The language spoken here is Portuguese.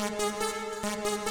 Música